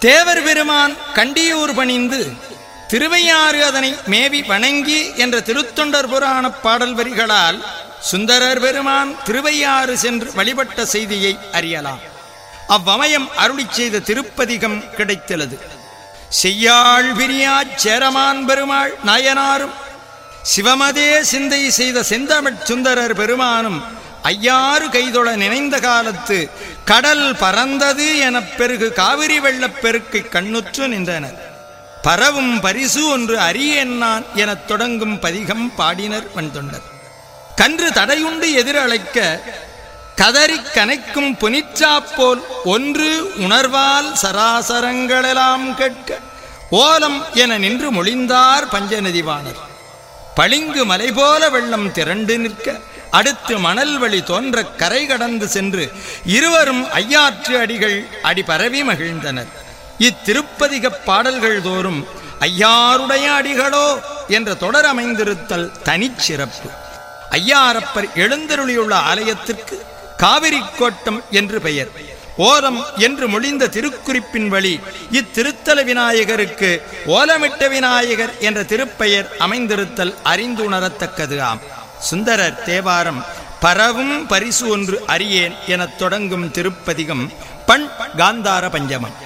தேவர் பெருமான் கண்டியூர் பணிந்து திருவையாறு அதனை மேவி வணங்கி என்ற திருத்தொண்டர் புராணப் பாடல் வரிகளால் சுந்தரர் பெருமான் திருவையாறு சென்று வழிபட்ட செய்தியை அறியலாம். அவ்வமயம் அருளிச் செய்த திருப்பதிகம் கிடைத்துள்ளது செய்யாள் பிரியாச் சேரமான் பெருமாள் நாயனாரும் சிவமதே சிந்தை செய்த செந்தமிழ் சுந்தரர் பெருமானும் ஐயாறு கைதொழ நினைந்த காலத்து கடல் பறந்தது எனப் பெருகு காவிரி வெள்ளப்பெருக்கை கண்ணுற்று நின்றனர். பரவும் பரிசு ஒன்று அரியன்னான் எனத் தொடங்கும் பதிகம் பாடினர் வன்தொண்டர். கன்று தடையுண்டு எதிரழைக்க கதறிக் கனைக்கும் புனிச்சாப்போல் ஒன்று உணர்வால் சராசரங்களெல்லாம் கேட்க ஓலம் என நின்று மொழிந்தார் பஞ்சநதிவாணர் பளிங்கு மலை போல வெள்ளம் திரண்டு நிற்க அடுத்து மணல் வழி தோன்ற கரை கடந்து சென்று இருவரும் ஐயாற்று அடிகள் அடி பரவி மகிழ்ந்தனர். இத்திருப்பதிகப் பாடல்கள் தோறும் ஐயாருடைய அடிகளோ என்ற தொடர் அமைந்திருத்தல் தனிச்சிறப்பு ஐயாரப்பர் எழுந்தருளியுள்ள ஆலயத்திற்கு காவிரி கோட்டம் என்று பெயர். ஓலம் என்று மொழிந்த திருக்குறிப்பின் வழி இத்திருத்தல விநாயகருக்கு ஓலமிட்ட விநாயகர் என்ற திருப்பெயர் அமைந்திருத்தல் அறிந்துணரத்தக்கது ஆம். சுந்தரர் தேவாரம் பரவும் பரிசு ஒன்று அறியேன் எனத் தொடங்கும் திருப்பதிகம் பண் காந்தார பஞ்சமம்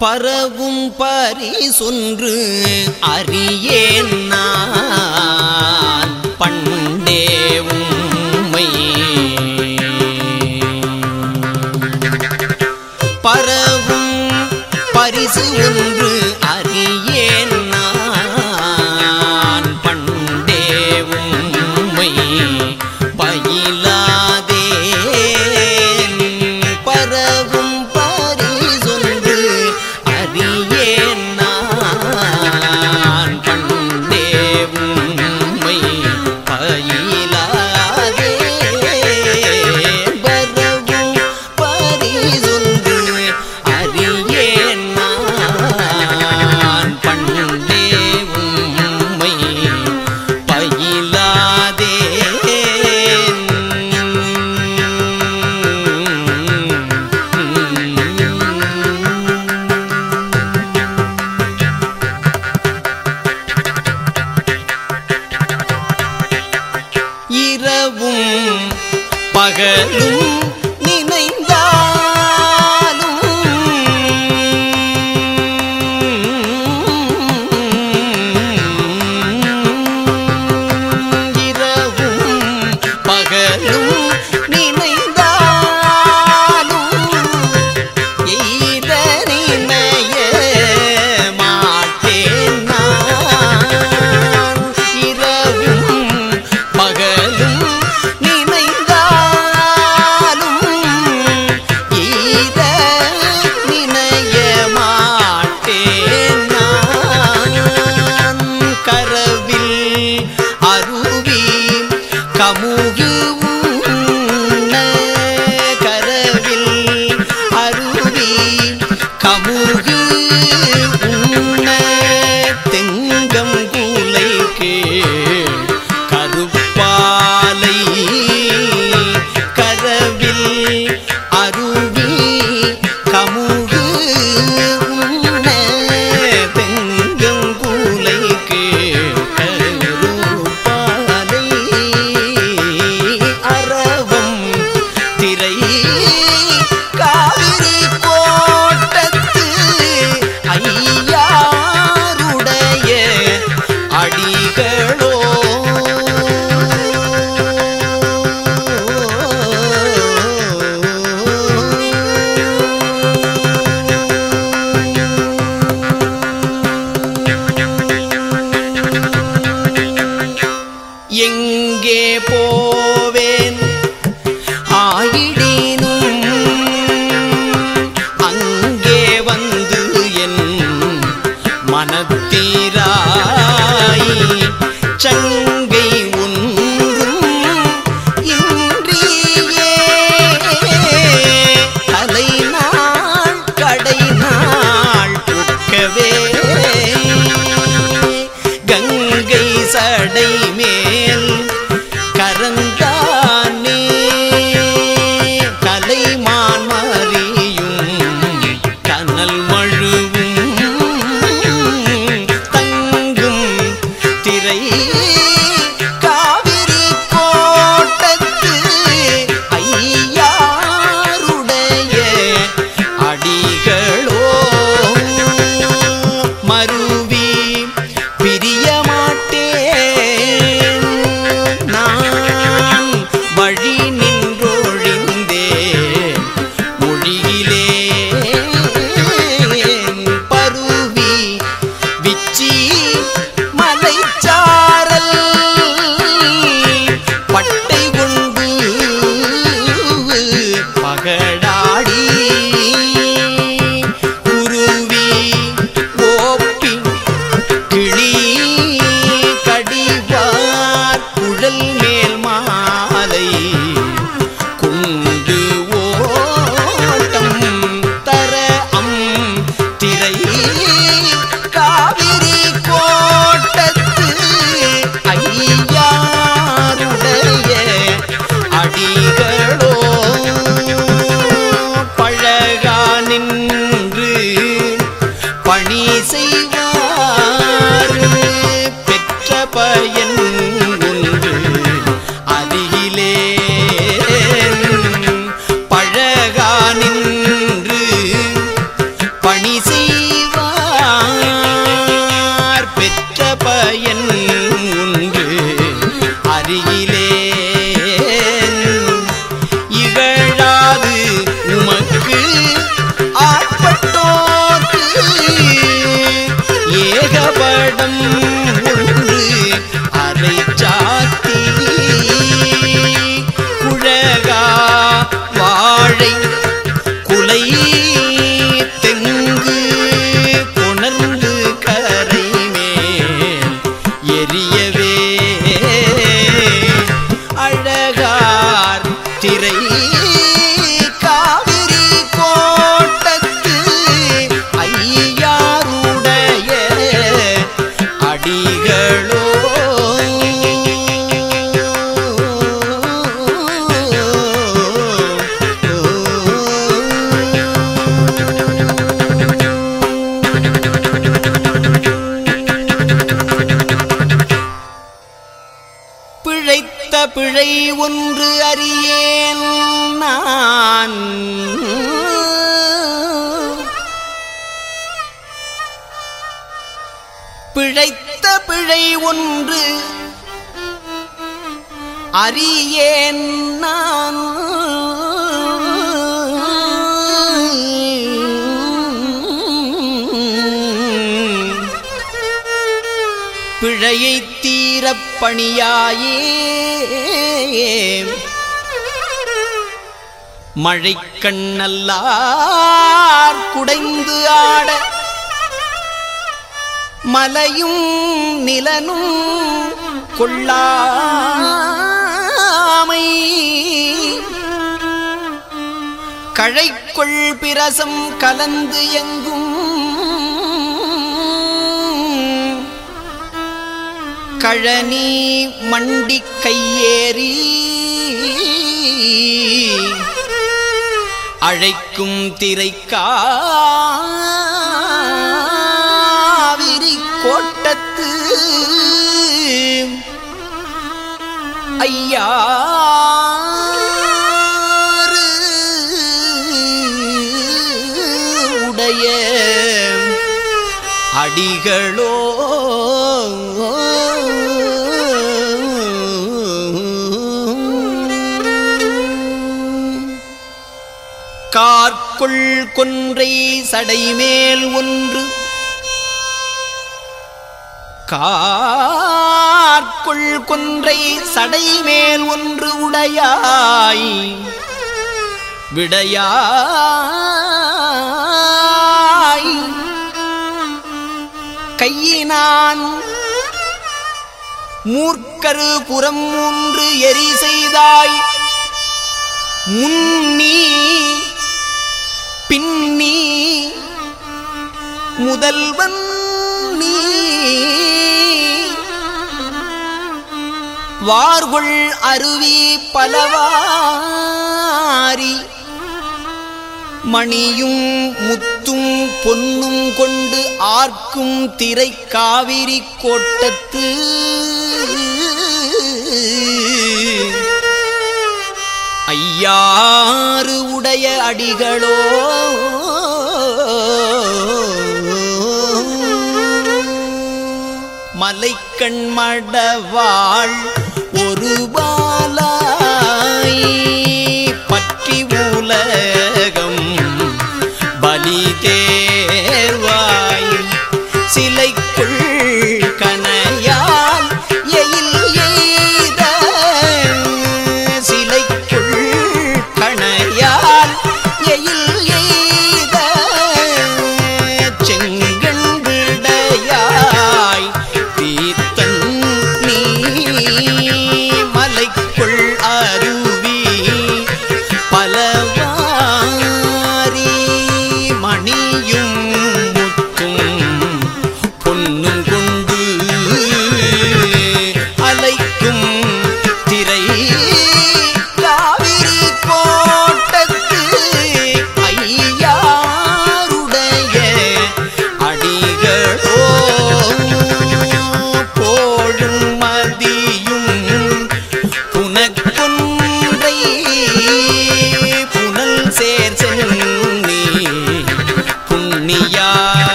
பரவும் பரிசொன்று அறியேன் நான். பண்டே உம்மை. பரவும் பரிசு ஒன்று move you அப்படின்னு பிழை ஒன்று அறியேன் நான். பிழைத்த பிழை ஒன்று அறியேன் நான். தீரப் பணியாயே மழை கண்ணல்லார் குடைந்து ஆட மலையும் நிலனும் கொள்ளாமை. கழைக்கொள் பிரசம் கலந்து எங்கும் கழனி மண்டி கையேறி அழைக்கும் திரைக்காவிரி கோட்டத்து ஐயா உடைய அடிகளோ கார்கொள் கொன்றை சடைமேல் ஒன்று. கார்கொள் கொன்றை சடைமேல் ஒன்று உடையாய். விடையாய். கையினான் மூர்க்கரு புறம் ஒன்று எரி செய்தாய். முன் முதல்வன் நீ. வார்கொள் அருவி பலவாரி. மணியும் முத்தும் பொன்னும் கொண்டு ஆர்க்கும் திரை காவிரி கோட்டத்து. ஐயாறு உடைய அடிகளோ மாலை கண்மடவாள் ஒரு பாலாய் பற்றி உலகம் பலி தேர்வாய் சிலை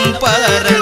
வெள்ளம்